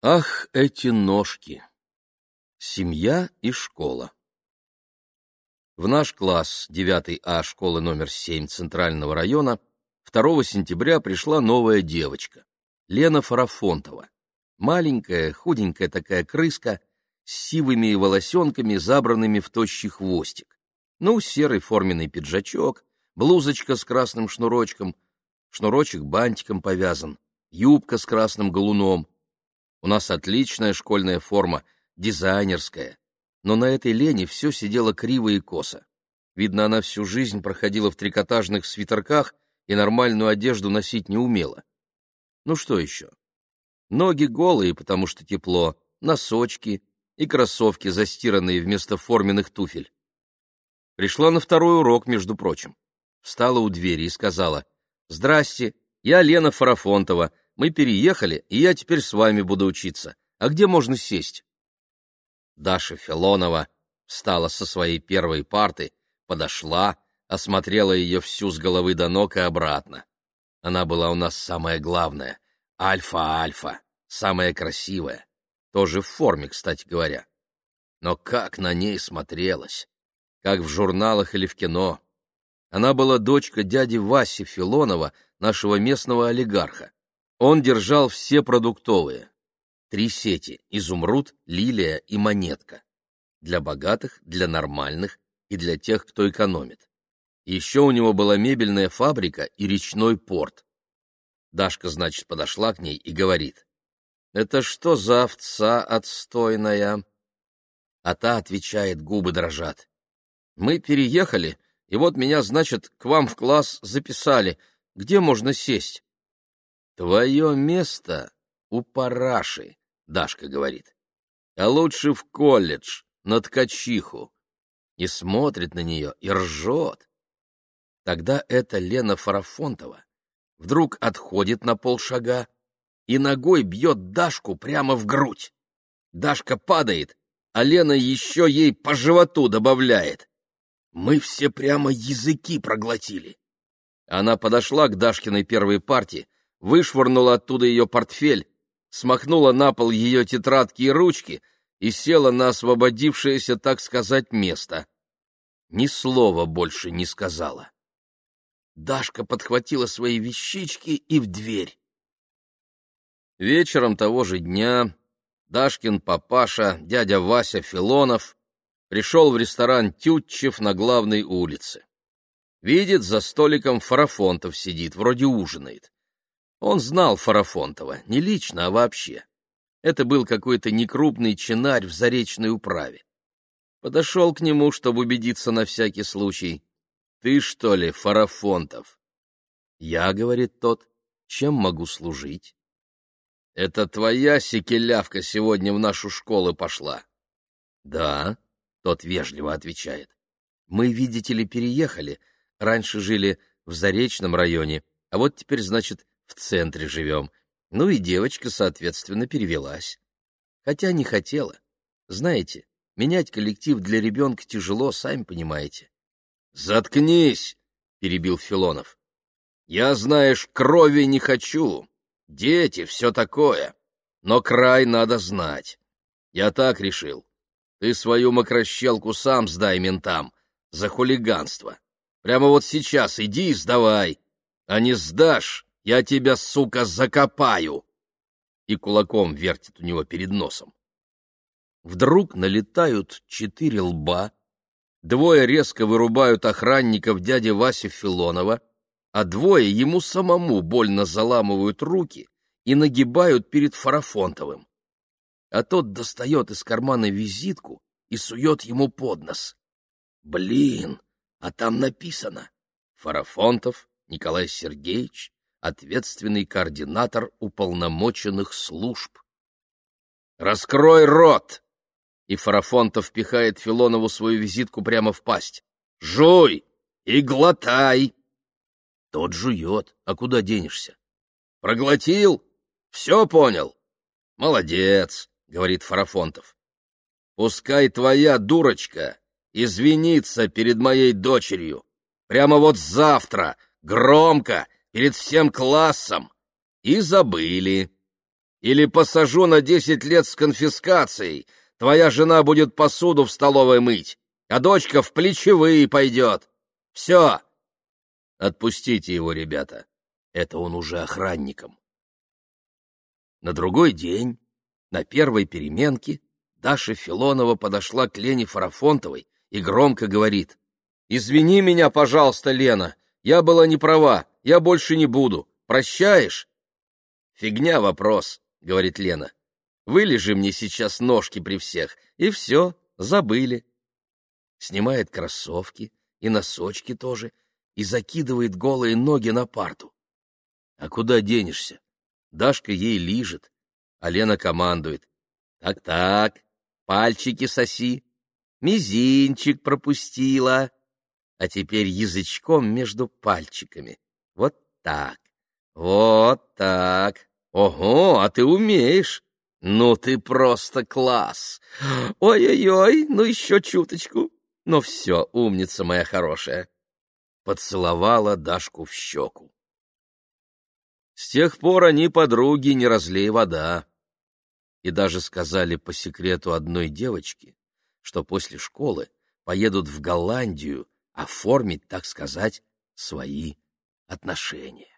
Ах, эти ножки! Семья и школа. В наш класс 9 А школы номер 7 Центрального района 2 сентября пришла новая девочка, Лена Фарафонтова. Маленькая, худенькая такая крыска с сивыми волосенками, забранными в тощий хвостик. Ну, серый форменный пиджачок, блузочка с красным шнурочком, шнурочек бантиком повязан, юбка с красным галуном. У нас отличная школьная форма, дизайнерская. Но на этой Лене все сидело криво и косо. Видно, она всю жизнь проходила в трикотажных свитерках и нормальную одежду носить не умела. Ну что еще? Ноги голые, потому что тепло, носочки и кроссовки, застиранные вместо форменных туфель. Пришла на второй урок, между прочим. Встала у двери и сказала, «Здрасте, я Лена Фарафонтова, мы переехали, и я теперь с вами буду учиться. А где можно сесть?» Даша Филонова встала со своей первой парты, подошла, осмотрела ее всю с головы до ног и обратно. Она была у нас самая главная, альфа-альфа, самая красивая, тоже в форме, кстати говоря. Но как на ней смотрелась, как в журналах или в кино. Она была дочка дяди Васи Филонова, нашего местного олигарха. Он держал все продуктовые. Три сети — изумруд, лилия и монетка. Для богатых, для нормальных и для тех, кто экономит. Еще у него была мебельная фабрика и речной порт. Дашка, значит, подошла к ней и говорит. «Это что за овца отстойная?» А та отвечает, губы дрожат. «Мы переехали, и вот меня, значит, к вам в класс записали. Где можно сесть?» «Твое место у параши», — Дашка говорит. «А лучше в колледж, на ткачиху». И смотрит на нее, и ржет. Тогда эта Лена Фарафонтова вдруг отходит на полшага и ногой бьет Дашку прямо в грудь. Дашка падает, а Лена еще ей по животу добавляет. Мы все прямо языки проглотили. Она подошла к Дашкиной первой партии, вышвырнула оттуда ее портфель, смахнула на пол ее тетрадки и ручки и села на освободившееся, так сказать, место. Ни слова больше не сказала. Дашка подхватила свои вещички и в дверь. Вечером того же дня Дашкин папаша, дядя Вася Филонов, пришел в ресторан Тютчев на главной улице. Видит, за столиком Фарафонтов сидит, вроде ужинает. Он знал Фарафонтова, не лично, а вообще. Это был какой-то некрупный чинарь в заречной управе. Подошел к нему, чтобы убедиться на всякий случай. «Ты, что ли, Фарафонтов?» «Я», — говорит тот, — «чем могу служить?» «Это твоя секелявка сегодня в нашу школу пошла?» «Да», — тот вежливо отвечает. «Мы, видите ли, переехали. Раньше жили в Заречном районе, а вот теперь, значит, в центре живем. Ну и девочка, соответственно, перевелась. Хотя не хотела. Знаете, менять коллектив для ребенка тяжело, сами понимаете. — Заткнись! — перебил Филонов. — Я, знаешь, крови не хочу. Дети, все такое. Но край надо знать. Я так решил. Ты свою мокрощелку сам сдай ментам за хулиганство. Прямо вот сейчас иди и сдавай. А не сдашь, я тебя, сука, закопаю!» И кулаком вертит у него перед носом. Вдруг налетают четыре лба, двое резко вырубают охранников дяди Васи Филонова, а двое ему самому больно заламывают руки и нагибают перед Фарафонтовым. А тот достает из кармана визитку и сует ему под нос. «Блин, а там написано Фарафонтов Николай Сергеевич, ответственный координатор уполномоченных служб. «Раскрой рот!» И Фарафонтов впихает Филонову свою визитку прямо в пасть. «Жуй и глотай!» Тот жует, а куда денешься? «Проглотил? Все понял?» «Молодец!» — говорит Фарафонтов. «Пускай твоя дурочка извинится перед моей дочерью. Прямо вот завтра, громко, перед всем классом. И забыли. или посажу на десять лет с конфискацией. Твоя жена будет посуду в столовой мыть, а дочка в плечевые пойдет. Все. Отпустите его, ребята. Это он уже охранником. На другой день, на первой переменке, Даша Филонова подошла к Лене Фарафонтовой и громко говорит. «Извини меня, пожалуйста, Лена, я была не права, я больше не буду. Прощаешь?» «Фигня вопрос», — говорит Лена. «Вылежи мне сейчас ножки при всех, и все, забыли». Снимает кроссовки и носочки тоже и закидывает голые ноги на парту. А куда денешься? Дашка ей лижет, а Лена командует. «Так-так, пальчики соси, мизинчик пропустила, а теперь язычком между пальчиками. Вот так, вот так. Ого, а ты умеешь! Ну ты просто класс! Ой-ой-ой, ну еще чуточку. Ну все, умница моя хорошая. Поцеловала Дашку в щеку. С тех пор они подруги, не разлей вода. И даже сказали по секрету одной девочке, что после школы поедут в Голландию оформить, так сказать, свои отношения.